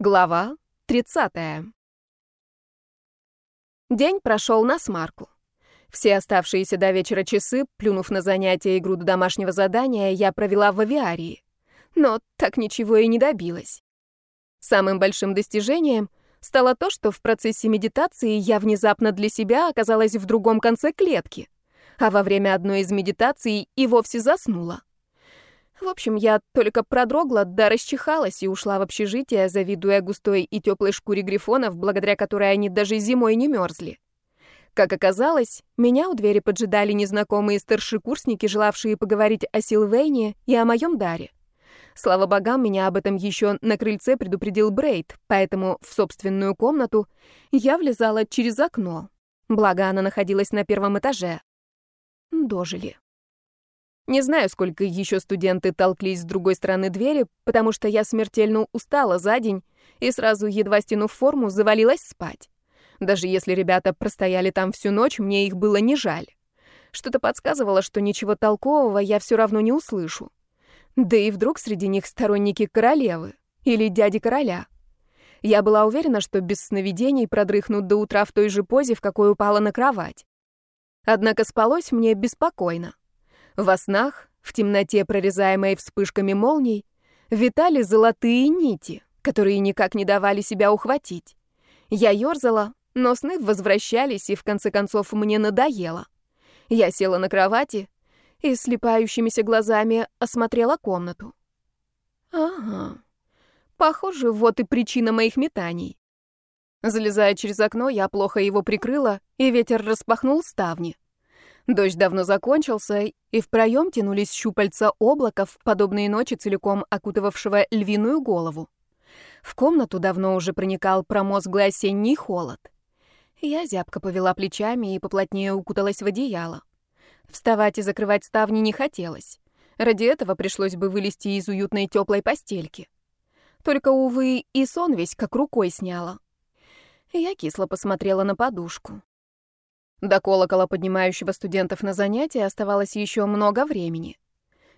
Глава 30. День прошел на смарку. Все оставшиеся до вечера часы, плюнув на занятия и груду домашнего задания, я провела в авиарии. Но так ничего и не добилась. Самым большим достижением стало то, что в процессе медитации я внезапно для себя оказалась в другом конце клетки, а во время одной из медитаций и вовсе заснула. В общем, я только продрогла, да расчихалась и ушла в общежитие, завидуя густой и теплой шкуре грифонов, благодаря которой они даже зимой не мерзли. Как оказалось, меня у двери поджидали незнакомые старшекурсники, желавшие поговорить о Силвейне и о моем даре. Слава богам, меня об этом еще на крыльце предупредил Брейд, поэтому в собственную комнату я влезала через окно. Благо, она находилась на первом этаже. Дожили. Не знаю, сколько еще студенты толклись с другой стороны двери, потому что я смертельно устала за день и сразу, едва стянув форму, завалилась спать. Даже если ребята простояли там всю ночь, мне их было не жаль. Что-то подсказывало, что ничего толкового я все равно не услышу. Да и вдруг среди них сторонники королевы или дяди короля. Я была уверена, что без сновидений продрыхнут до утра в той же позе, в какой упала на кровать. Однако спалось мне беспокойно. Во снах, в темноте, прорезаемой вспышками молний, витали золотые нити, которые никак не давали себя ухватить. Я ёрзала, но сны возвращались, и в конце концов мне надоело. Я села на кровати и слепающимися глазами осмотрела комнату. Ага. Похоже, вот и причина моих метаний. Залезая через окно, я плохо его прикрыла, и ветер распахнул ставни. Дождь давно закончился, и в проем тянулись щупальца облаков, подобные ночи, целиком окутывавшего львиную голову. В комнату давно уже проникал промозглый осенний холод. Я зябко повела плечами и поплотнее укуталась в одеяло. Вставать и закрывать ставни не хотелось. Ради этого пришлось бы вылезти из уютной теплой постельки. Только, увы, и сон весь как рукой сняла. Я кисло посмотрела на подушку. До колокола, поднимающего студентов на занятия, оставалось еще много времени.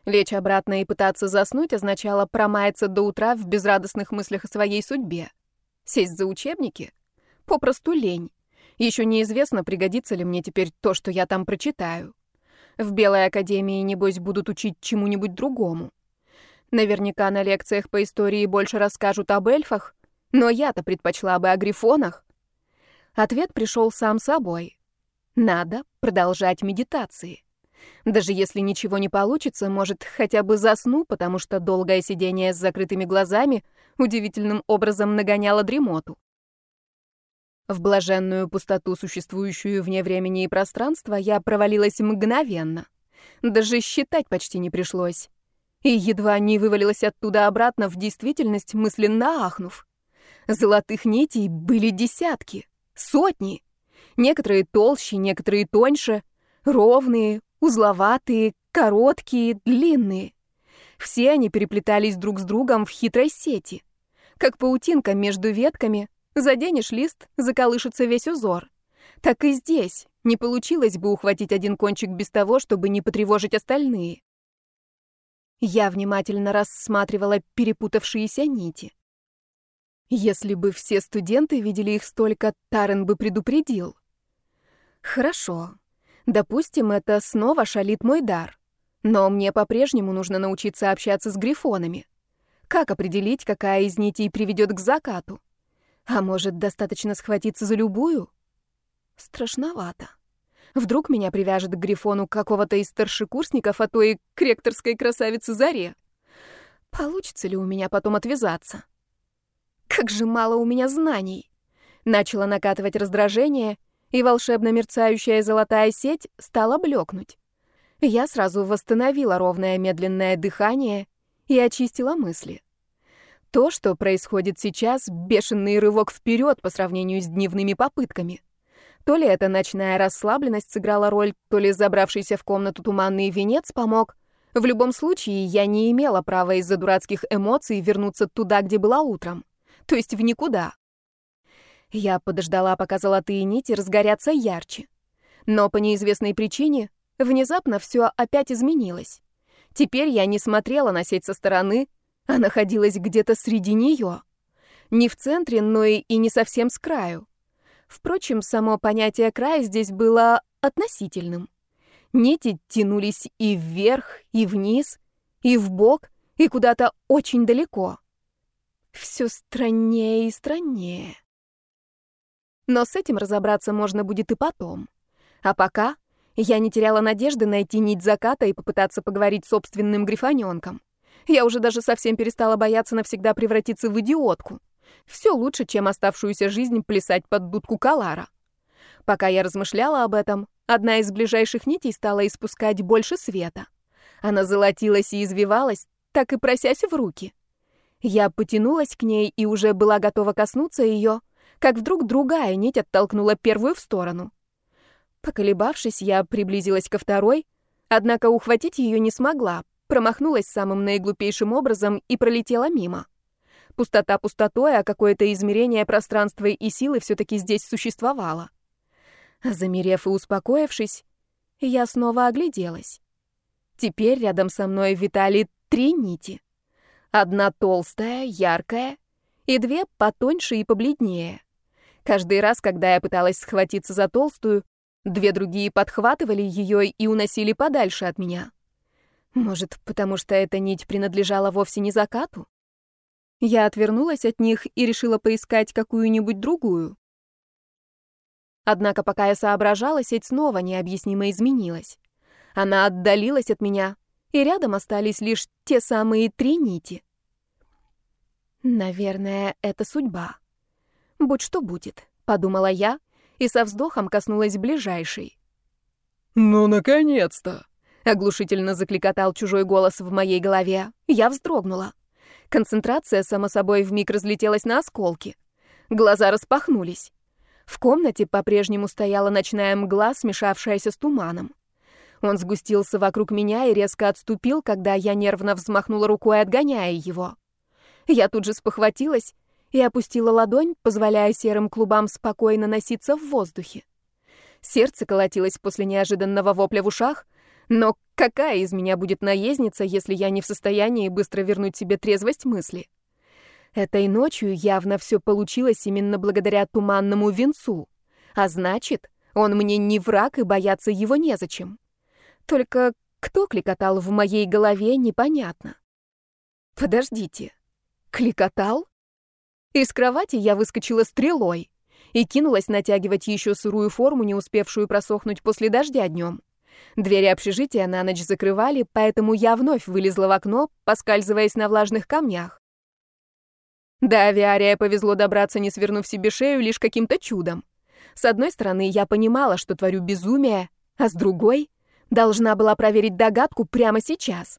Лечь обратно и пытаться заснуть означало промаяться до утра в безрадостных мыслях о своей судьбе. Сесть за учебники? Попросту лень. Еще неизвестно, пригодится ли мне теперь то, что я там прочитаю. В Белой Академии, небось, будут учить чему-нибудь другому. Наверняка на лекциях по истории больше расскажут об эльфах, но я-то предпочла бы о грифонах. Ответ пришел сам собой. Надо продолжать медитации. Даже если ничего не получится, может, хотя бы засну, потому что долгое сидение с закрытыми глазами удивительным образом нагоняло дремоту. В блаженную пустоту, существующую вне времени и пространства, я провалилась мгновенно. Даже считать почти не пришлось. И едва не вывалилась оттуда обратно в действительность, мысленно ахнув. Золотых нитей были десятки, сотни. Некоторые толще, некоторые тоньше, ровные, узловатые, короткие, длинные. Все они переплетались друг с другом в хитрой сети. Как паутинка между ветками, заденешь лист, заколышется весь узор. Так и здесь не получилось бы ухватить один кончик без того, чтобы не потревожить остальные. Я внимательно рассматривала перепутавшиеся нити. Если бы все студенты видели их столько, Тарен бы предупредил. Хорошо. Допустим, это снова шалит мой дар. Но мне по-прежнему нужно научиться общаться с грифонами. Как определить, какая из нитей приведет к закату? А может, достаточно схватиться за любую? Страшновато. Вдруг меня привяжет к грифону какого-то из старшекурсников, а то и к ректорской красавице Заре. Получится ли у меня потом отвязаться? Как же мало у меня знаний. Начала накатывать раздражение, и волшебно мерцающая золотая сеть стала блекнуть. Я сразу восстановила ровное медленное дыхание и очистила мысли. То, что происходит сейчас, бешеный рывок вперед по сравнению с дневными попытками. То ли эта ночная расслабленность сыграла роль, то ли забравшийся в комнату туманный венец помог. В любом случае, я не имела права из-за дурацких эмоций вернуться туда, где была утром. То есть в никуда. Я подождала, пока золотые нити разгорятся ярче. Но по неизвестной причине внезапно все опять изменилось. Теперь я не смотрела на сеть со стороны, а находилась где-то среди нее. Не в центре, но и, и не совсем с краю. Впрочем, само понятие края здесь было относительным. Нити тянулись и вверх, и вниз, и вбок, и куда-то очень далеко. Все страннее и страннее. Но с этим разобраться можно будет и потом. А пока я не теряла надежды найти нить заката и попытаться поговорить с собственным грифонёнком. Я уже даже совсем перестала бояться навсегда превратиться в идиотку. Все лучше, чем оставшуюся жизнь плясать под дудку Калара. Пока я размышляла об этом, одна из ближайших нитей стала испускать больше света. Она золотилась и извивалась, так и просясь в руки. Я потянулась к ней и уже была готова коснуться ее, как вдруг другая нить оттолкнула первую в сторону. Поколебавшись, я приблизилась ко второй, однако ухватить ее не смогла, промахнулась самым наиглупейшим образом и пролетела мимо. Пустота пустотой, а какое-то измерение пространства и силы все-таки здесь существовало. Замерев и успокоившись, я снова огляделась. Теперь рядом со мной витали три нити. Одна толстая, яркая, и две потоньше и побледнее. Каждый раз, когда я пыталась схватиться за толстую, две другие подхватывали ее и уносили подальше от меня. Может, потому что эта нить принадлежала вовсе не закату? Я отвернулась от них и решила поискать какую-нибудь другую. Однако, пока я соображала, сеть снова необъяснимо изменилась. Она отдалилась от меня, и рядом остались лишь те самые три нити. Наверное, это судьба. Будь что будет, подумала я и со вздохом коснулась ближайшей. Ну, наконец-то! Оглушительно закликотал чужой голос в моей голове. Я вздрогнула. Концентрация, само собой, вмиг разлетелась на осколки. Глаза распахнулись. В комнате по-прежнему стояла ночная мгла, смешавшаяся с туманом. Он сгустился вокруг меня и резко отступил, когда я нервно взмахнула рукой, отгоняя его. Я тут же спохватилась и опустила ладонь, позволяя серым клубам спокойно носиться в воздухе. Сердце колотилось после неожиданного вопля в ушах, но какая из меня будет наездница, если я не в состоянии быстро вернуть себе трезвость мысли? Этой ночью явно все получилось именно благодаря туманному венцу. А значит, он мне не враг, и бояться его незачем. Только кто кликотал в моей голове, непонятно. Подождите, кликотал? Из кровати я выскочила стрелой и кинулась натягивать еще сырую форму, не успевшую просохнуть после дождя днем. Двери общежития на ночь закрывали, поэтому я вновь вылезла в окно, поскальзываясь на влажных камнях. До авиария повезло добраться, не свернув себе шею, лишь каким-то чудом. С одной стороны, я понимала, что творю безумие, а с другой — должна была проверить догадку прямо сейчас.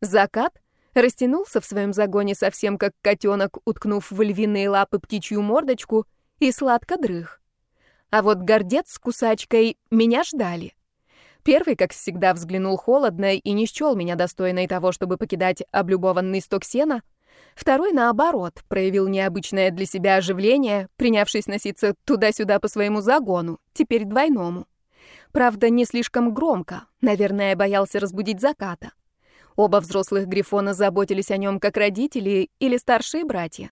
Закат растянулся в своем загоне совсем как котенок, уткнув в львиные лапы птичью мордочку, и сладко дрых. А вот гордец с кусачкой меня ждали. Первый, как всегда, взглянул холодно и не счел меня достойной того, чтобы покидать облюбованный сток сена. Второй, наоборот, проявил необычное для себя оживление, принявшись носиться туда-сюда по своему загону, теперь двойному. Правда, не слишком громко, наверное, боялся разбудить заката. Оба взрослых Грифона заботились о нем как родители или старшие братья.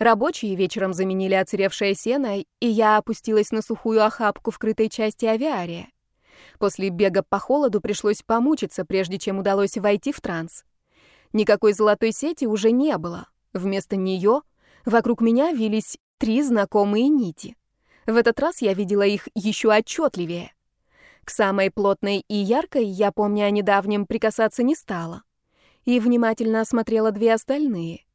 Рабочие вечером заменили оцаревшее сено, и я опустилась на сухую охапку в крытой части авиария. После бега по холоду пришлось помучиться, прежде чем удалось войти в транс. Никакой золотой сети уже не было. Вместо нее вокруг меня вились три знакомые нити. В этот раз я видела их еще отчетливее. К самой плотной и яркой я, помня о недавнем, прикасаться не стала. И внимательно осмотрела две остальные.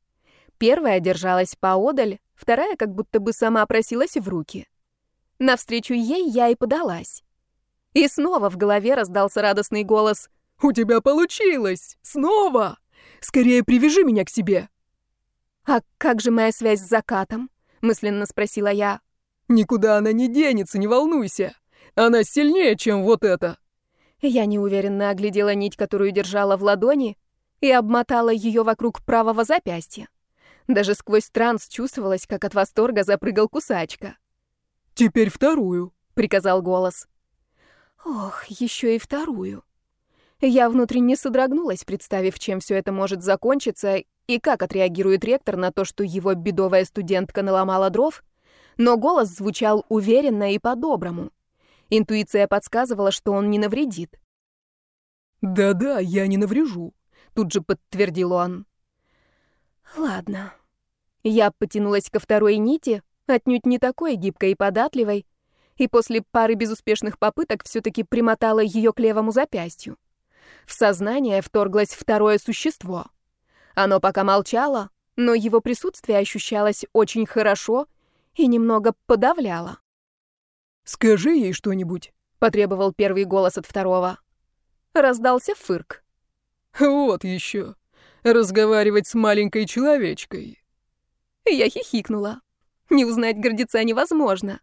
Первая держалась поодаль, вторая как будто бы сама просилась в руки. Навстречу ей я и подалась. И снова в голове раздался радостный голос. «У тебя получилось! Снова! Скорее привяжи меня к себе!» «А как же моя связь с закатом?» — мысленно спросила я. «Никуда она не денется, не волнуйся. Она сильнее, чем вот это!» Я неуверенно оглядела нить, которую держала в ладони, и обмотала ее вокруг правого запястья. Даже сквозь транс чувствовалось, как от восторга запрыгал кусачка. «Теперь вторую», — приказал голос. Ох, еще и вторую. Я внутренне содрогнулась, представив, чем все это может закончиться, и как отреагирует ректор на то, что его бедовая студентка наломала дров, но голос звучал уверенно и по-доброму. Интуиция подсказывала, что он не навредит. «Да-да, я не наврежу», — тут же подтвердил он. «Ладно». Я потянулась ко второй нити, отнюдь не такой гибкой и податливой, и после пары безуспешных попыток все-таки примотала ее к левому запястью. В сознание вторглось второе существо. Оно пока молчало, но его присутствие ощущалось очень хорошо и немного подавляло. «Скажи ей что-нибудь», — потребовал первый голос от второго. Раздался фырк. «Вот еще. Разговаривать с маленькой человечкой». Я хихикнула. Не узнать гордеца невозможно.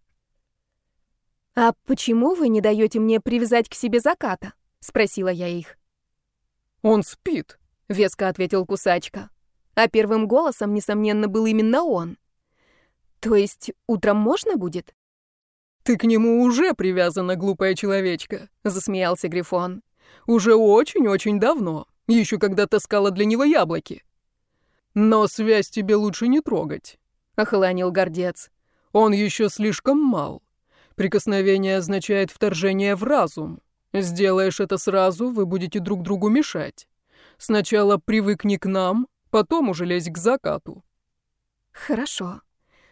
«А почему вы не даете мне привязать к себе заката?» — спросила я их. «Он спит», — веско ответил кусачка. А первым голосом, несомненно, был именно он. «То есть утром можно будет?» «Ты к нему уже привязана, глупая человечка», — засмеялся Грифон. «Уже очень-очень давно, еще когда таскала для него яблоки». «Но связь тебе лучше не трогать», — охолонил гордец. «Он еще слишком мал. Прикосновение означает вторжение в разум. Сделаешь это сразу, вы будете друг другу мешать. Сначала привыкни к нам, потом уже лезь к закату. Хорошо.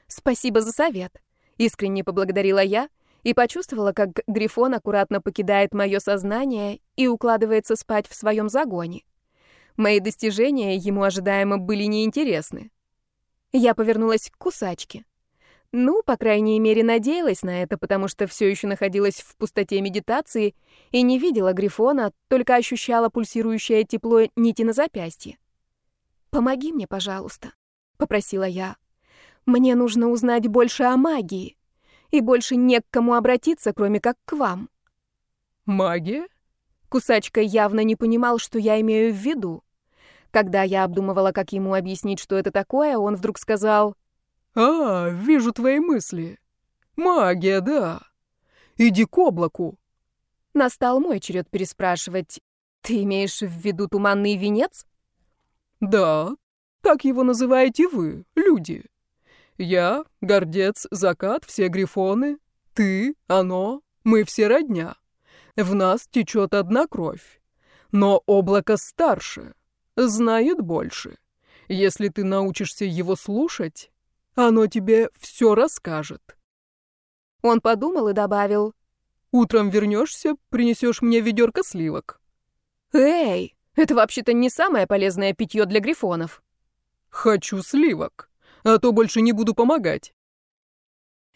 Спасибо за совет. Искренне поблагодарила я и почувствовала, как Грифон аккуратно покидает мое сознание и укладывается спать в своем загоне. Мои достижения ему ожидаемо были неинтересны. Я повернулась к кусачке. Ну, по крайней мере, надеялась на это, потому что все еще находилась в пустоте медитации и не видела Грифона, только ощущала пульсирующее тепло нити на запястье. «Помоги мне, пожалуйста», — попросила я. «Мне нужно узнать больше о магии, и больше не к кому обратиться, кроме как к вам». «Магия?» Кусачка явно не понимал, что я имею в виду. Когда я обдумывала, как ему объяснить, что это такое, он вдруг сказал... «А, вижу твои мысли. Магия, да. Иди к облаку». Настал мой черед переспрашивать. «Ты имеешь в виду туманный венец?» «Да, так его называете вы, люди. Я, гордец, закат, все грифоны, ты, оно, мы все родня. В нас течет одна кровь. Но облако старше, знает больше. Если ты научишься его слушать, оно тебе все расскажет. Он подумал и добавил. Утром вернешься, принесешь мне ведерко сливок. Эй, это вообще-то не самое полезное питье для грифонов. Хочу сливок, а то больше не буду помогать.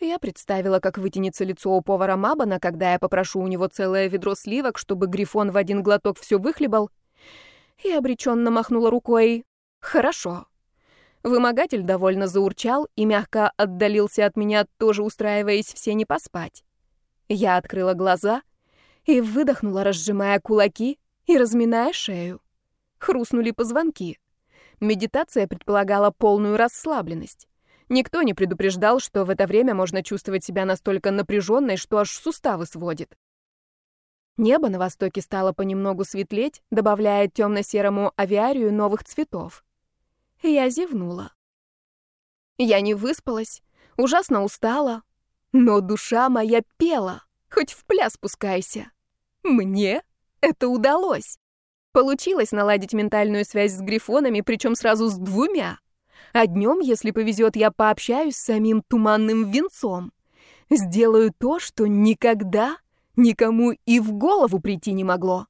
Я представила, как вытянется лицо у повара Мабана, когда я попрошу у него целое ведро сливок, чтобы грифон в один глоток все выхлебал, и обреченно махнула рукой. Хорошо. Вымогатель довольно заурчал и мягко отдалился от меня, тоже устраиваясь все не поспать. Я открыла глаза и выдохнула, разжимая кулаки и разминая шею. Хрустнули позвонки. Медитация предполагала полную расслабленность. Никто не предупреждал, что в это время можно чувствовать себя настолько напряженной, что аж суставы сводит. Небо на востоке стало понемногу светлеть, добавляя темно-серому авиарию новых цветов. Я зевнула. Я не выспалась, ужасно устала, но душа моя пела, хоть в пляс спускайся. Мне это удалось. Получилось наладить ментальную связь с грифонами, причем сразу с двумя. А днем, если повезет, я пообщаюсь с самим туманным венцом. Сделаю то, что никогда никому и в голову прийти не могло.